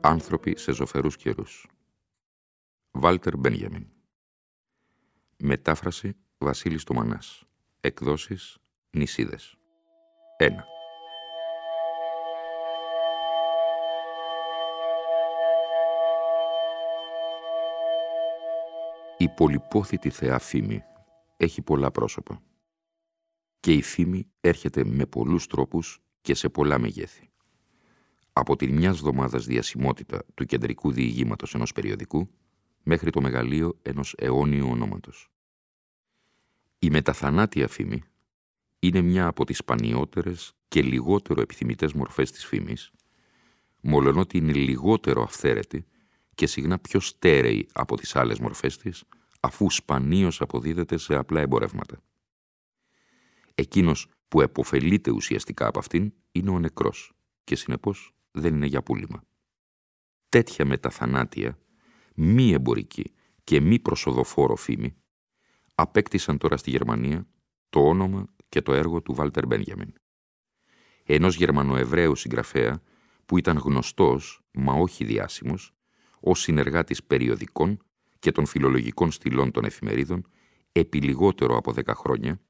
Άνθρωποι σε ζωφερούς καιρούς. Βάλτερ Μπένιαμιν. Μετάφραση Βασίλης Τομανάς. Εκδόσεις Νησίδες. 1. Η πολυπόθητη θεά φήμη έχει πολλά πρόσωπα. Και η φήμη έρχεται με πολλούς τρόπους και σε πολλά μεγέθη από την μια εβδομάδα διασημότητα του κεντρικού διηγήματος ενός περιοδικού μέχρι το μεγαλείο ενός αιώνιου ονόματος. Η μεταθανάτια φήμη είναι μια από τις σπανιότερες και λιγότερο επιθυμητές μορφές της φήμης, μολονότι είναι λιγότερο αυθαίρετη και συχνά πιο στέρεη από τις άλλες μορφές της, αφού σπανίως αποδίδεται σε απλά εμπορεύματα. Εκείνος που εποφελείται ουσιαστικά από αυτήν είναι ο νεκρός και συνεπώς δεν είναι για πούλημα. Τέτοια μεταθανάτια, μη εμπορική και μη προσοδοφόρο φήμη, απέκτησαν τώρα στη Γερμανία το όνομα και το έργο του Βάλτερ Μπένιαμιν. Ενός Γερμανοεβραίου συγγραφέα που ήταν γνωστός, μα όχι διάσημος, ως συνεργάτης περιοδικών και των φιλολογικών στυλών των εφημερίδων επί λιγότερο από δέκα χρόνια,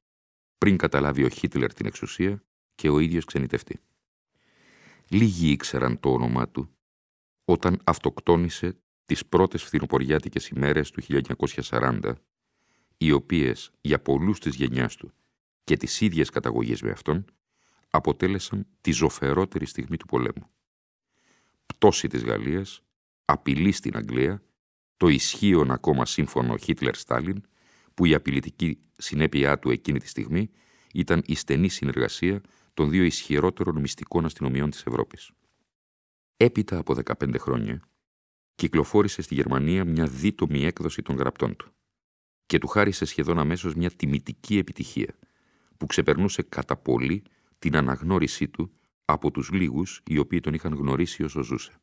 πριν καταλάβει ο Χίτλερ την εξουσία και ο ίδιος ξενιτευτεί. Λίγοι ήξεραν το όνομά του όταν αυτοκτόνησε τις πρώτες φθινοποριάτικες ημέρες του 1940, οι οποίες για πολλούς της γενιάς του και τις ίδιες καταγωγές με αυτόν, αποτέλεσαν τη ζωφερότερη στιγμή του πολέμου. Πτώση της Γαλλίας, απειλή στην Αγγλία, το ισχύον ακόμα σύμφωνο Χίτλερ-Στάλιν, που η απειλητική συνέπειά του εκείνη τη στιγμή ήταν η στενή συνεργασία των δύο ισχυρότερων μυστικών αστυνομιών της Ευρώπης. Έπειτα από 15 χρόνια, κυκλοφόρησε στη Γερμανία μια δίτομη έκδοση των γραπτών του και του χάρισε σχεδόν αμέσως μια τιμητική επιτυχία που ξεπερνούσε κατά πολύ την αναγνώρισή του από τους λίγους οι οποίοι τον είχαν γνωρίσει όσο ζούσε.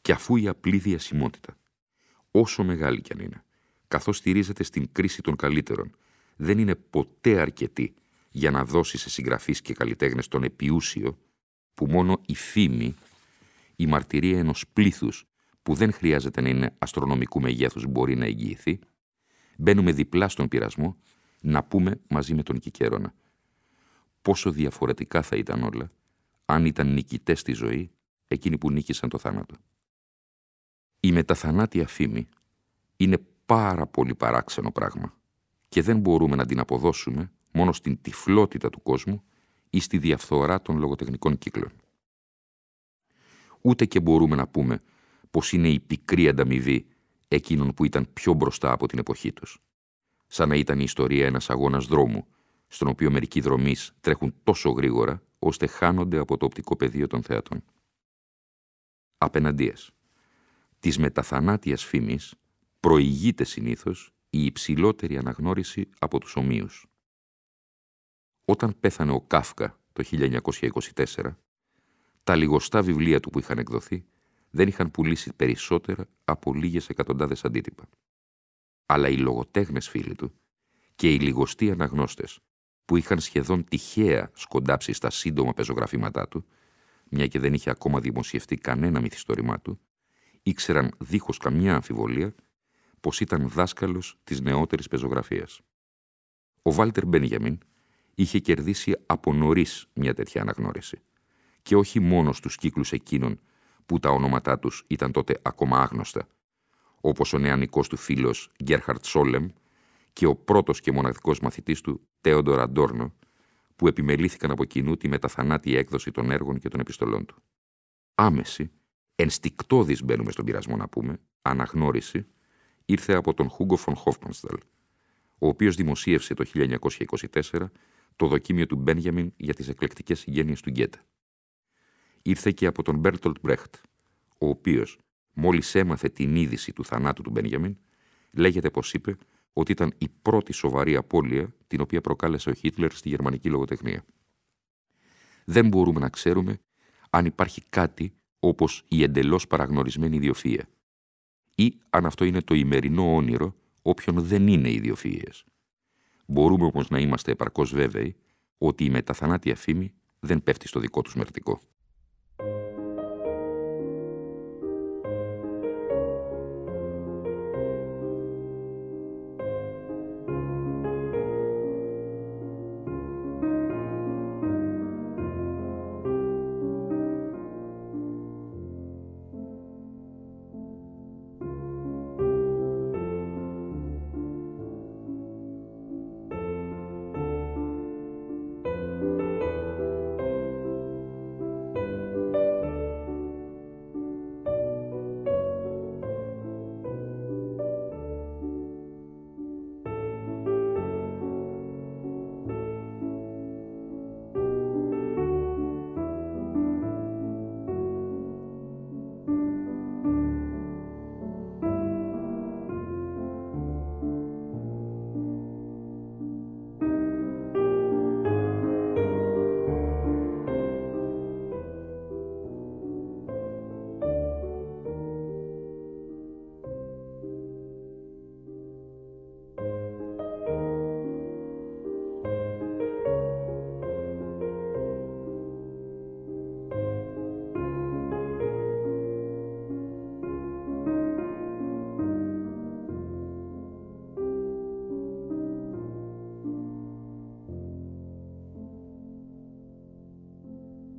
Και αφού η απλή διασημότητα, όσο μεγάλη κι αν είναι, καθώς στηρίζεται στην κρίση των καλύτερων, δεν είναι ποτέ αρκετή για να δώσει σε συγγραφείς και καλλιτέχνες τον επιούσιο που μόνο η φήμη, η μαρτυρία ενός πλήθους που δεν χρειάζεται να είναι αστρονομικού μεγέθους μπορεί να εγγυηθεί, μπαίνουμε διπλά στον πειρασμό να πούμε μαζί με τον Κικέρονα. Πόσο διαφορετικά θα ήταν όλα αν ήταν νικητές στη ζωή εκείνοι που νίκησαν το θάνατο. Η μεταθανάτια φήμη είναι πάρα πολύ παράξενο πράγμα και δεν μπορούμε να την αποδώσουμε μόνο στην τυφλότητα του κόσμου ή στη διαφθορά των λογοτεχνικών κύκλων. Ούτε και μπορούμε να πούμε πως είναι η πικρή ανταμοιβή εκείνων που ήταν πιο μπροστά από την εποχή τους. Σαν να ήταν η ιστορία ένας αγώνας δρόμου, στον οποίο μερικοί δρομείς τρέχουν τόσο γρήγορα, ώστε χάνονται από το οπτικό πεδίο των θεατών. Απέναντίας, της μεταθανάτιας φήμης προηγείται συνήθως η υψηλότερη αναγνώριση από τους ομοίους. Όταν πέθανε ο Κάφκα το 1924, τα λιγοστά βιβλία του που είχαν εκδοθεί δεν είχαν πουλήσει περισσότερα από λίγες εκατοντάδες αντίτυπα. Αλλά οι λογοτέχνες φίλοι του και οι λιγοστοί αναγνώστες που είχαν σχεδόν τυχαία σκοντάψει στα σύντομα πεζογραφήματά του, μια και δεν είχε ακόμα δημοσιευτεί κανένα μυθιστόρημά του, ήξεραν δίχως καμιά αμφιβολία πως ήταν δάσκαλος της νεότερης πεζογραφίας. Ο Βάλτερ Μπένιαμιν είχε κερδίσει από νωρίς μια τέτοια αναγνώριση. Και όχι μόνο στους κύκλους εκείνων που τα ονόματά τους ήταν τότε ακόμα άγνωστα, όπως ο νεανικός του φίλος Γκέρχαρτ Σόλεμ και ο πρώτος και μοναδικός μαθητής του Τέοντορ Αντόρνο, που επιμελήθηκαν από κοινού τη μεταθανάτη έκδοση των έργων και των επιστολών του. Άμεση, ενστικτόδης μπαίνουμε στον πειρασμό να πούμε, αναγνώριση, ήρθε από τον Χούγκο Φον Χόφμανσταλ, ο οποίος δημοσίευσε το 1924 το δοκίμιο του Μπένιαμιν για τις εκλεκτικές συγγένειες του Γκέτε. Ήρθε και από τον Μπέρτολτ Μπρεχτ, ο οποίος, μόλις έμαθε την είδηση του θανάτου του Μπένιαμιν, λέγεται πως είπε ότι ήταν η πρώτη σοβαρή απώλεια την οποία προκάλεσε ο Χίτλερ στη γερμανική λογοτεχνία. Δεν μπορούμε να ξέρουμε αν υπάρχει κάτι όπως η εντελώς παραγνωρισμένη ιδιοφυΐα ή αν αυτό είναι το ημερινό όνειρο όποιον δεν είναι ιδιοφυΐες. Μπορούμε όμως να είμαστε επαρκώς βέβαιοι ότι η μεταθανάτια φήμη δεν πέφτει στο δικό τους μερτικό.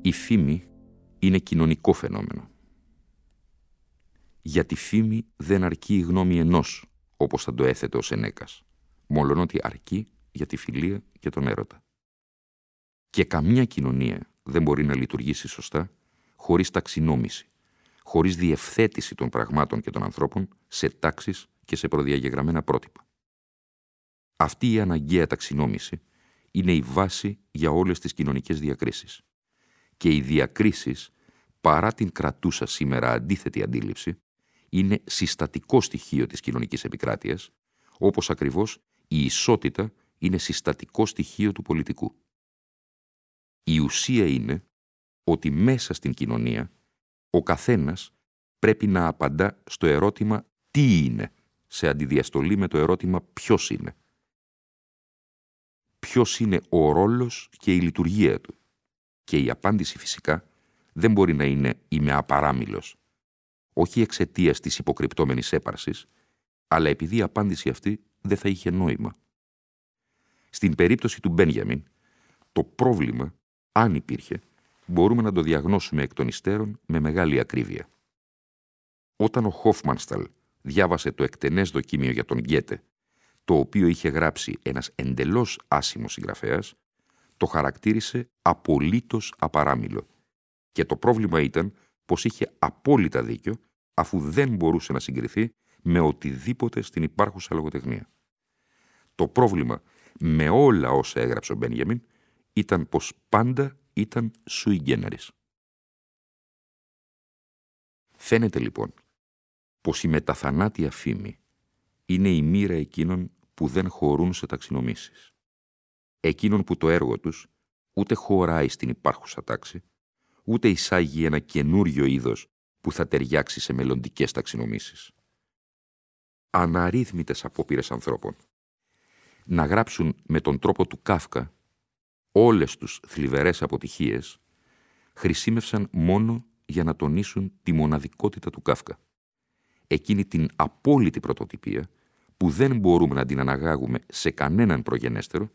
Η φήμη είναι κοινωνικό φαινόμενο. Για τη φήμη δεν αρκεί η γνώμη ενός, όπως θα το έθετε ο Σενέκας, μολονότι αρκεί για τη φιλία και τον έρωτα. Και καμιά κοινωνία δεν μπορεί να λειτουργήσει σωστά χωρίς ταξινόμηση, χωρίς διευθέτηση των πραγμάτων και των ανθρώπων σε τάξεις και σε προδιαγεγραμμένα πρότυπα. Αυτή η αναγκαία ταξινόμηση είναι η βάση για όλες τις κοινωνικές διακρίσεις και οι διακρίσεις, παρά την κρατούσα σήμερα αντίθετη αντίληψη, είναι συστατικό στοιχείο της κοινωνικής επικράτειας, όπως ακριβώς η ισότητα είναι συστατικό στοιχείο του πολιτικού. Η ουσία είναι ότι μέσα στην κοινωνία ο καθένας πρέπει να απαντά στο ερώτημα «τι είναι» σε αντιδιαστολή με το ερώτημα «ποιος είναι». Ποιος είναι ο ρόλος και η λειτουργία του; Και η απάντηση φυσικά δεν μπορεί να είναι «είμαι απαράμιλος», όχι εξαιτίας της υποκρυπτόμενης έπαρσης, αλλά επειδή η απάντηση αυτή δεν θα είχε νόημα. Στην περίπτωση του Μπένιαμιν, το πρόβλημα, αν υπήρχε, μπορούμε να το διαγνώσουμε εκ των υστέρων με μεγάλη ακρίβεια. Όταν ο Χόφμανσταλ διάβασε το εκτενές δοκίμιο για τον Γκέτε, το οποίο είχε γράψει ένας εντελώς άσημος συγγραφέας, το χαρακτήρισε απολύτως απαράμιλο. Και το πρόβλημα ήταν πως είχε απόλυτα δίκιο αφού δεν μπορούσε να συγκριθεί με οτιδήποτε στην υπάρχουσα λογοτεχνία. Το πρόβλημα με όλα όσα έγραψε ο Μπένιαμιν ήταν πως πάντα ήταν sui generis. Φαίνεται λοιπόν πως η μεταθανάτια φήμη είναι η μοίρα εκείνων που δεν χωρούν σε ταξινομήσεις εκείνων που το έργο τους ούτε χωράει στην υπάρχουσα τάξη, ούτε εισάγει ένα καινούριο είδος που θα ταιριάξει σε μελλοντικές ταξινομήσεις. Αναρρύθμιτες απόπειρες ανθρώπων να γράψουν με τον τρόπο του Κάφκα όλες τους θλιβερές αποτυχίες χρησιμεύσαν μόνο για να τονίσουν τη μοναδικότητα του Κάφκα. Εκείνη την απόλυτη πρωτοτυπία που δεν μπορούμε να την αναγάγουμε σε κανέναν προγενέστερο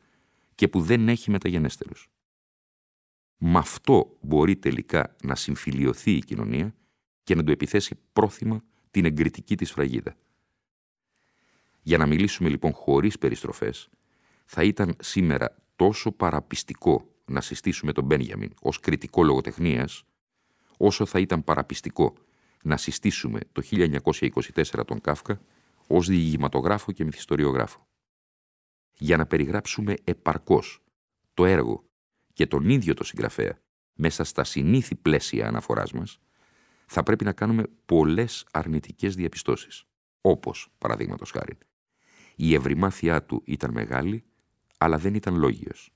και που δεν έχει μεταγενέστερους. Με αυτό μπορεί τελικά να συμφιλειωθεί η κοινωνία και να του επιθέσει πρόθυμα την εγκριτική της φραγίδα. Για να μιλήσουμε λοιπόν χωρίς περιστροφές, θα ήταν σήμερα τόσο παραπιστικό να συστήσουμε τον Μπένιαμιν ως κριτικό λογοτεχνίας, όσο θα ήταν παραπιστικό να συστήσουμε το 1924 τον Κάφκα ως διηγηματογράφο και μυθιστοριογράφο. Για να περιγράψουμε επαρκώς το έργο και τον ίδιο το συγγραφέα μέσα στα συνήθι πλαίσια αναφοράς μας, θα πρέπει να κάνουμε πολλές αρνητικές διαπιστώσεις. Όπως, παραδείγματος χάρη, η ευρυμάθειά του ήταν μεγάλη, αλλά δεν ήταν λόγιος.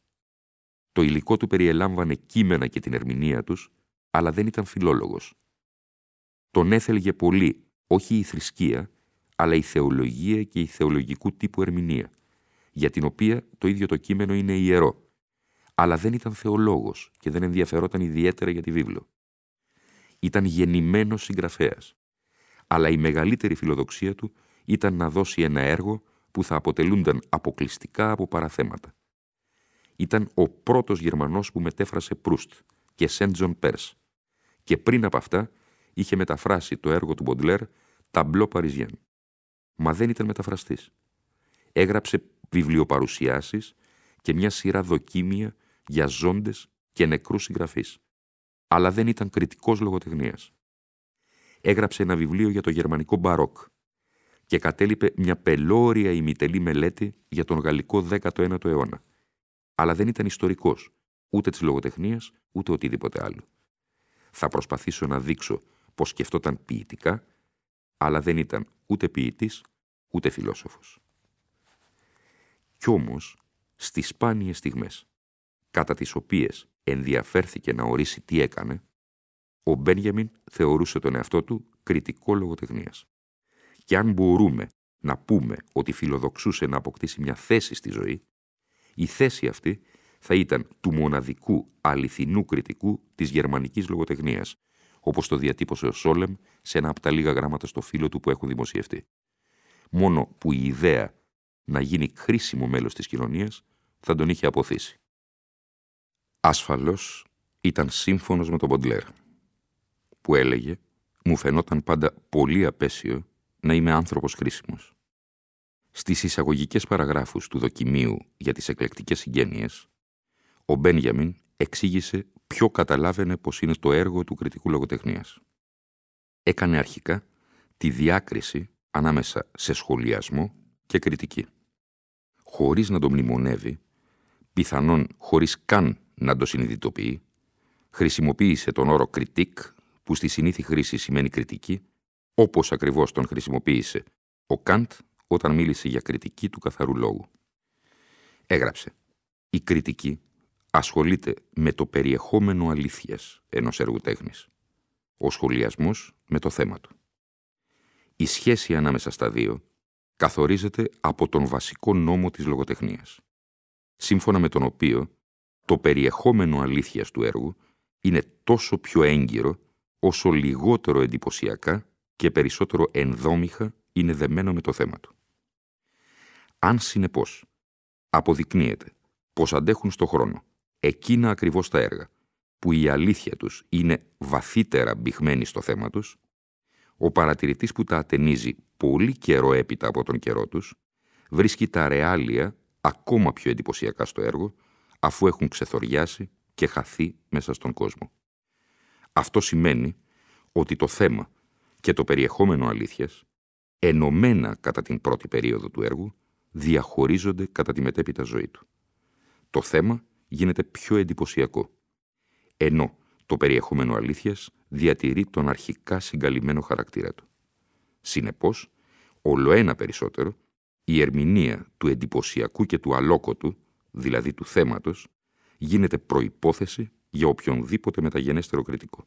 Το υλικό του περιελάμβανε κείμενα και την ερμηνεία τους, αλλά δεν ήταν φιλόλογος. Τον έθελγε πολύ, όχι η θρησκεία, αλλά η θεολογία και η θεολογικού τύπου ερμηνεία, για την οποία το ίδιο το κείμενο είναι ιερό, αλλά δεν ήταν θεολόγος και δεν ενδιαφερόταν ιδιαίτερα για τη βίβλο. Ήταν γεννημένος συγγραφέας, αλλά η μεγαλύτερη φιλοδοξία του ήταν να δώσει ένα έργο που θα αποτελούνταν αποκλειστικά από παραθέματα. Ήταν ο πρώτος Γερμανός που μετέφρασε Προύστ και Σεντ Τζον Περς και πριν από αυτά είχε μεταφράσει το έργο του Μποντλέρ «Tableaux parisiens». Μα δεν ήταν μεταφραστής. Έγραψε βιβλιοπαρουσιάσεις και μια σειρά δοκίμια για ζώντες και νεκρούς συγγραφείς. Αλλά δεν ήταν κριτικός λογοτεχνίας. Έγραψε ένα βιβλίο για το γερμανικό μπαρόκ και κατέλειπε μια πελώρια ημιτελή μελέτη για τον γαλλικό 19ο αιώνα. Αλλά δεν ήταν ιστορικός, ούτε της λογοτεχνίας, ούτε οτιδήποτε άλλο. Θα προσπαθήσω να δείξω πως σκεφτόταν ποιητικά, αλλά δεν ήταν ούτε ποιητής, ούτε φιλόσοφος. Κι όμως, στις σπάνιες στιγμές, κατά τις οποίες ενδιαφέρθηκε να ορίσει τι έκανε, ο Μπένιαμιν θεωρούσε τον εαυτό του κριτικό λογοτεχνίας. Και αν μπορούμε να πούμε ότι φιλοδοξούσε να αποκτήσει μια θέση στη ζωή, η θέση αυτή θα ήταν του μοναδικού αληθινού κριτικού της γερμανικής λογοτεχνίας, όπως το διατύπωσε ο Σόλεμ σε ένα από τα λίγα γράμματα στο φύλλο του που έχουν δημοσιευτεί. Μόνο που η ιδέα να γίνει χρήσιμο μέλος της κοινωνίας θα τον είχε αποθήσει. Άσφαλος ήταν σύμφωνος με τον Ποντλέρ, που έλεγε «Μου φαινόταν πάντα πολύ απέσιο να είμαι άνθρωπος χρήσιμος». Στις εισαγωγικές παραγράφους του δοκιμίου για τις εκλεκτικές συγγένειες, ο Μπένιαμιν εξήγησε ποιο καταλάβαινε πως είναι το έργο του κριτικού λογοτεχνίας. Έκανε αρχικά τη διάκριση ανάμεσα σε σχολιασμό και κριτική. Χωρίς να το μνημονεύει, πιθανόν χωρίς καν να το συνειδητοποιεί, χρησιμοποίησε τον όρο «κριτικ» που στη συνήθη χρήση σημαίνει κριτική, όπως ακριβώς τον χρησιμοποίησε ο Καντ όταν μίλησε για κριτική του καθαρού λόγου. Έγραψε «Η κριτική ασχολείται με το περιεχόμενο αλήθειας ενός έργου τέχνης, ο σχολιασμός με το θέμα του. Η σχέση ανάμεσα στα δύο καθορίζεται από τον βασικό νόμο της λογοτεχνίας, σύμφωνα με τον οποίο το περιεχόμενο αλήθειας του έργου είναι τόσο πιο έγκυρο όσο λιγότερο εντυπωσιακά και περισσότερο ενδόμηχα είναι δεμένο με το θέμα του. Αν συνεπώς αποδεικνύεται πως αντέχουν στο χρόνο εκείνα ακριβώς τα έργα που η αλήθεια τους είναι βαθύτερα μπηχμένη στο θέμα τους, ο παρατηρητής που τα ατενίζει πολύ καιρό έπειτα από τον καιρό τους, βρίσκει τα ρεάλια ακόμα πιο εντυπωσιακά στο έργο, αφού έχουν ξεθοριάσει και χαθεί μέσα στον κόσμο. Αυτό σημαίνει ότι το θέμα και το περιεχόμενο αλήθειας, ενωμένα κατά την πρώτη περίοδο του έργου, διαχωρίζονται κατά τη μετέπειτα ζωή του. Το θέμα γίνεται πιο εντυπωσιακό, ενώ το περιεχόμενο αλήθειας διατηρεί τον αρχικά συγκαλυμμένο χαρακτήρα του. Συνεπώς, όλο ένα περισσότερο, η ερμηνεία του εντυπωσιακού και του αλόκοτου, δηλαδή του θέματος, γίνεται προϋπόθεση για οποιονδήποτε μεταγενέστερο κριτικό.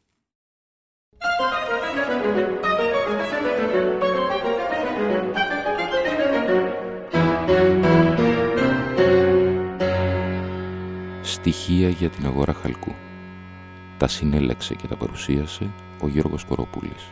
Στοιχεία για την αγορά χαλκού. Τα συνέλεξε και τα παρουσίασε ο Γιώργος Κοροπούλης.